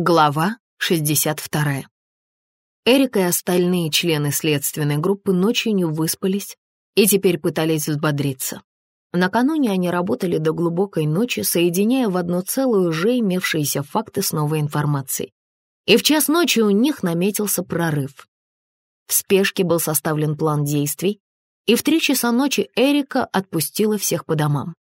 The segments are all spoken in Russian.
Глава 62. Эрика и остальные члены следственной группы ночью не выспались и теперь пытались взбодриться. Накануне они работали до глубокой ночи, соединяя в одно целое уже имевшиеся факты с новой информацией. И в час ночи у них наметился прорыв. В спешке был составлен план действий, и в три часа ночи Эрика отпустила всех по домам.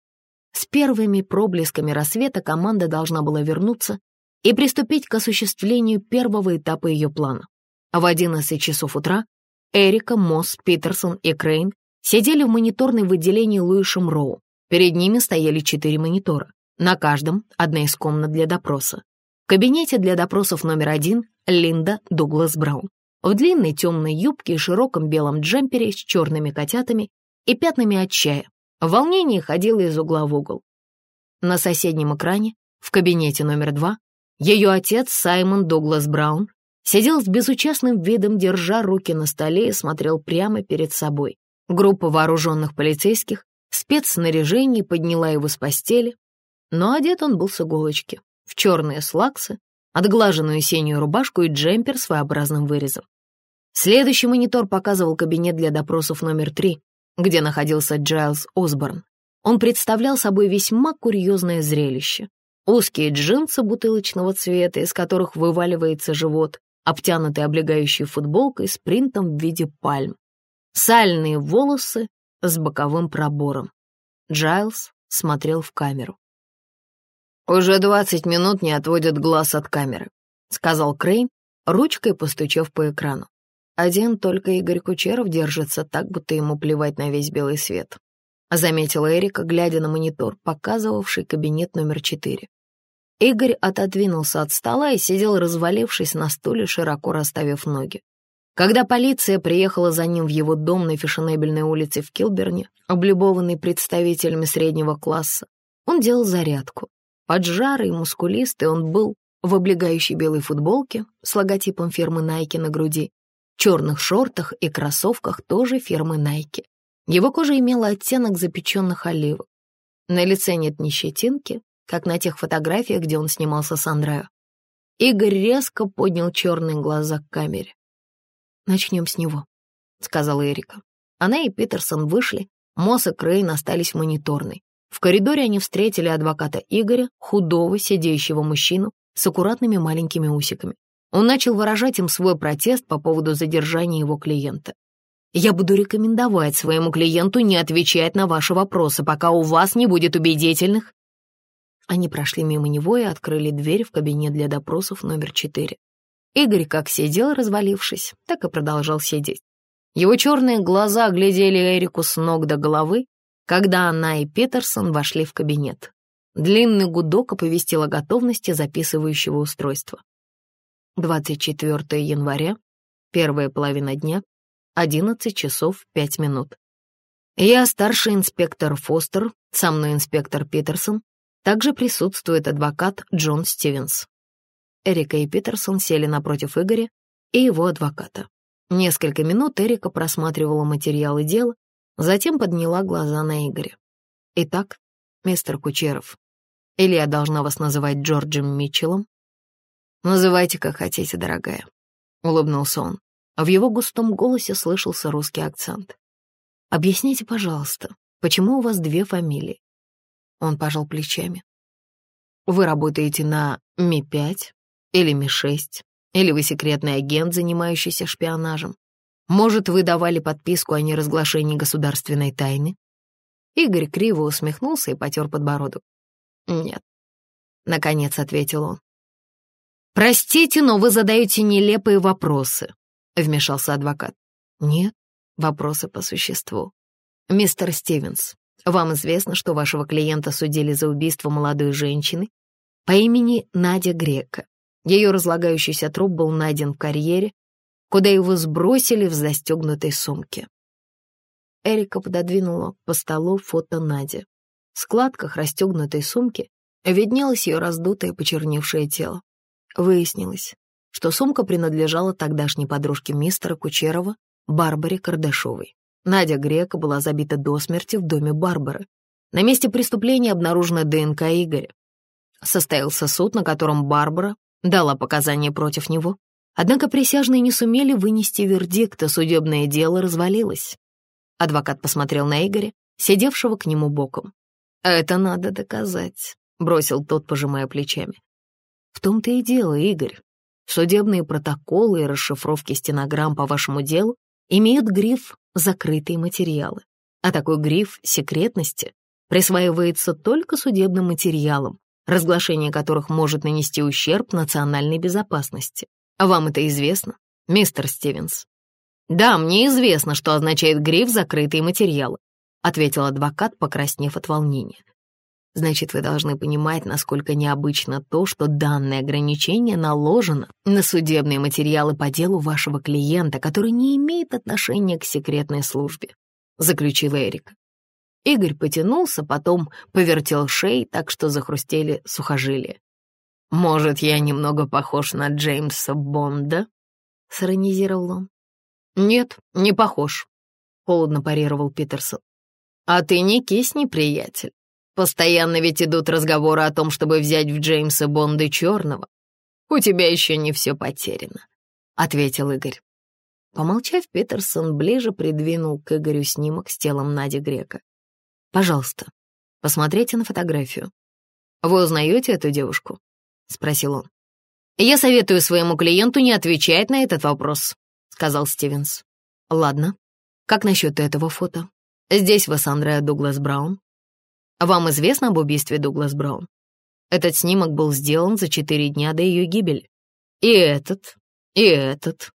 С первыми проблесками рассвета команда должна была вернуться и приступить к осуществлению первого этапа ее плана. В 11 часов утра Эрика, Мосс, Питерсон и Крейн сидели в мониторной в отделении Луишем Роу. Перед ними стояли четыре монитора. На каждом одна из комнат для допроса. В кабинете для допросов номер один Линда Дуглас Браун. В длинной темной юбке и широком белом джемпере с черными котятами и пятнами от чая. В волнении ходила из угла в угол. На соседнем экране, в кабинете номер два, ее отец, Саймон Дуглас Браун, сидел с безучастным видом, держа руки на столе и смотрел прямо перед собой. Группа вооруженных полицейских в подняла его с постели, но одет он был с иголочки, в черные слаксы, отглаженную синюю рубашку и джемпер с своеобразным вырезом. Следующий монитор показывал кабинет для допросов номер три, где находился Джайлз Осборн. Он представлял собой весьма курьезное зрелище. Узкие джинсы бутылочного цвета, из которых вываливается живот, обтянутый облегающей футболкой с принтом в виде пальм. Сальные волосы с боковым пробором. Джайлз смотрел в камеру. «Уже двадцать минут не отводят глаз от камеры», — сказал Крейн, ручкой постучав по экрану. Один только Игорь Кучеров держится так, будто ему плевать на весь белый свет. Заметила Эрика, глядя на монитор, показывавший кабинет номер четыре. Игорь отодвинулся от стола и сидел, развалившись на стуле, широко расставив ноги. Когда полиция приехала за ним в его дом на фешенебельной улице в Килберне, облюбованный представителями среднего класса, он делал зарядку. Поджарый, мускулистый он был в облегающей белой футболке с логотипом фирмы Nike на груди, черных шортах и кроссовках тоже фирмы Nike. Его кожа имела оттенок запеченных оливок. На лице нет ни щетинки, как на тех фотографиях, где он снимался с Андрео. Игорь резко поднял черные глаза к камере. «Начнем с него», — сказала Эрика. Она и Питерсон вышли, Мосс и Крейн остались в мониторной. В коридоре они встретили адвоката Игоря, худого, сидящего мужчину с аккуратными маленькими усиками. Он начал выражать им свой протест по поводу задержания его клиента. «Я буду рекомендовать своему клиенту не отвечать на ваши вопросы, пока у вас не будет убедительных они прошли мимо него и открыли дверь в кабинет для допросов номер четыре. Игорь как сидел, развалившись, так и продолжал сидеть. Его черные глаза глядели Эрику с ног до головы, когда она и Петерсон вошли в кабинет. Длинный гудок оповестил о готовности записывающего устройства. 24 января, первая половина дня, 11 часов 5 минут. Я старший инспектор Фостер, со мной инспектор Питерсон, также присутствует адвокат Джон Стивенс. Эрика и Питерсон сели напротив Игоря и его адвоката. Несколько минут Эрика просматривала материалы дела, затем подняла глаза на Игоря. «Итак, мистер Кучеров, или я должна вас называть Джорджем Митчеллом?» «Называйте, как хотите, дорогая», — улыбнулся он. В его густом голосе слышался русский акцент. «Объясните, пожалуйста, почему у вас две фамилии? Он пожал плечами. Вы работаете на Ми-5 или Ми-6, или вы секретный агент, занимающийся шпионажем. Может, вы давали подписку о неразглашении государственной тайны? Игорь криво усмехнулся и потер подбородок. Нет. Наконец ответил он. «Простите, но вы задаете нелепые вопросы», — вмешался адвокат. «Нет, вопросы по существу. Мистер Стивенс, вам известно, что вашего клиента судили за убийство молодой женщины по имени Надя Грека. Ее разлагающийся труп был найден в карьере, куда его сбросили в застегнутой сумке. Эрика пододвинула по столу фото Нади. В складках расстегнутой сумки виднелось ее раздутое почерневшее тело. Выяснилось, что сумка принадлежала тогдашней подружке мистера Кучерова Барбаре Кардашовой. Надя Грека была забита до смерти в доме Барбары. На месте преступления обнаружена ДНК Игоря. Состоялся суд, на котором Барбара дала показания против него. Однако присяжные не сумели вынести вердикт, а судебное дело развалилось. Адвокат посмотрел на Игоря, сидевшего к нему боком. «Это надо доказать», — бросил тот, пожимая плечами. «В том-то и дело, Игорь. Судебные протоколы и расшифровки стенограмм по вашему делу имеют гриф «закрытые материалы», а такой гриф секретности присваивается только судебным материалам, разглашение которых может нанести ущерб национальной безопасности. Вам это известно, мистер Стивенс? Да, мне известно, что означает гриф «закрытые материалы», ответил адвокат, покраснев от волнения. Значит, вы должны понимать, насколько необычно то, что данное ограничение наложено на судебные материалы по делу вашего клиента, который не имеет отношения к секретной службе, заключила Эрика. Игорь потянулся, потом повертел шеей, так что захрустели сухожилия. «Может, я немного похож на Джеймса Бонда?» — сиронизировал он. «Нет, не похож», — холодно парировал Питерсон. «А ты не кисни, приятель. Постоянно ведь идут разговоры о том, чтобы взять в Джеймса Бонда черного. У тебя еще не все потеряно», — ответил Игорь. Помолчав, Питерсон ближе придвинул к Игорю снимок с телом Нади Грека. «Пожалуйста, посмотрите на фотографию. Вы узнаете эту девушку?» — спросил он. «Я советую своему клиенту не отвечать на этот вопрос», — сказал Стивенс. «Ладно. Как насчет этого фото? Здесь вы с Андреа Дуглас Браун. Вам известно об убийстве Дуглас Браун? Этот снимок был сделан за четыре дня до ее гибели. И этот, и этот.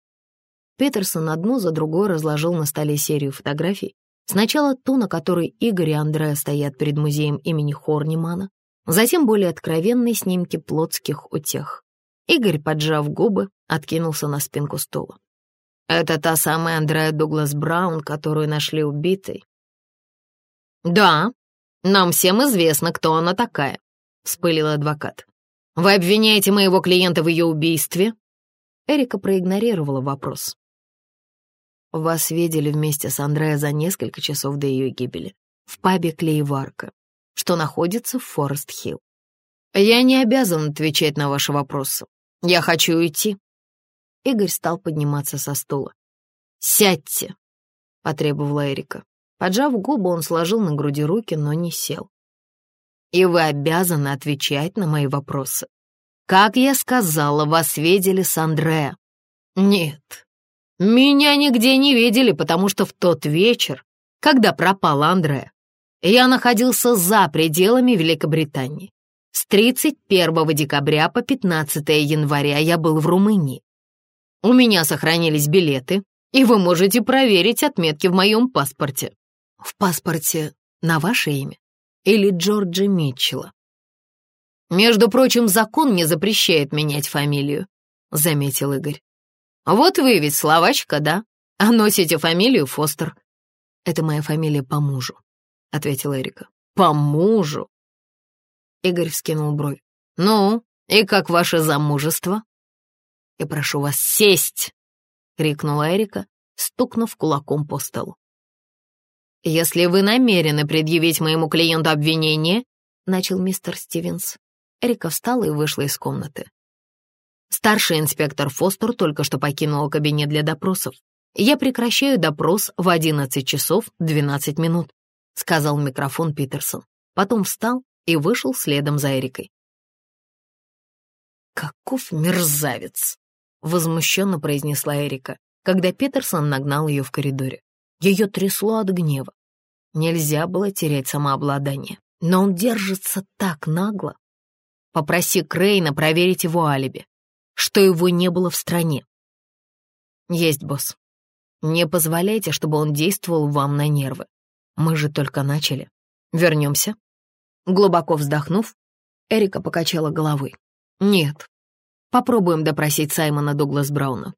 Петерсон одну за другой разложил на столе серию фотографий. Сначала ту, на которой Игорь и Андреа стоят перед музеем имени Хорнимана, затем более откровенные снимки плотских утех. Игорь, поджав губы, откинулся на спинку стула. «Это та самая Андреа Дуглас Браун, которую нашли убитой?» «Да, нам всем известно, кто она такая», — вспылил адвокат. «Вы обвиняете моего клиента в ее убийстве?» Эрика проигнорировала вопрос. «Вас видели вместе с Андреа за несколько часов до ее гибели в пабе Клейварка, что находится в Форест-Хилл. Я не обязан отвечать на ваши вопросы. Я хочу уйти». Игорь стал подниматься со стула. «Сядьте», — потребовала Эрика. Поджав губы, он сложил на груди руки, но не сел. «И вы обязаны отвечать на мои вопросы. Как я сказала, вас видели с Андреа?» «Нет, меня нигде не видели, потому что в тот вечер, когда пропал Андреа, я находился за пределами Великобритании. С 31 декабря по 15 января я был в Румынии. У меня сохранились билеты, и вы можете проверить отметки в моем паспорте в паспорте на ваше имя или Джорджа Митчелла. «Между прочим, закон не запрещает менять фамилию», — заметил Игорь. «Вот вы ведь словачка, да? А носите фамилию Фостер». «Это моя фамилия по мужу», — ответила Эрика. «По мужу?» Игорь вскинул бровь. «Ну, и как ваше замужество?» «Я прошу вас сесть!» — крикнула Эрика, стукнув кулаком по столу. «Если вы намерены предъявить моему клиенту обвинение», — начал мистер Стивенс. Эрика встала и вышла из комнаты. Старший инспектор Фостер только что покинул кабинет для допросов. «Я прекращаю допрос в 11 часов 12 минут», — сказал микрофон Питерсон. Потом встал и вышел следом за Эрикой. «Каков мерзавец!» — возмущенно произнесла Эрика, когда Питерсон нагнал ее в коридоре. Ее трясло от гнева. Нельзя было терять самообладание. Но он держится так нагло. Попроси Крейна проверить его алиби, что его не было в стране. Есть, босс. Не позволяйте, чтобы он действовал вам на нервы. Мы же только начали. Вернемся. Глубоко вздохнув, Эрика покачала головой. Нет. Попробуем допросить Саймона Дуглас Брауна.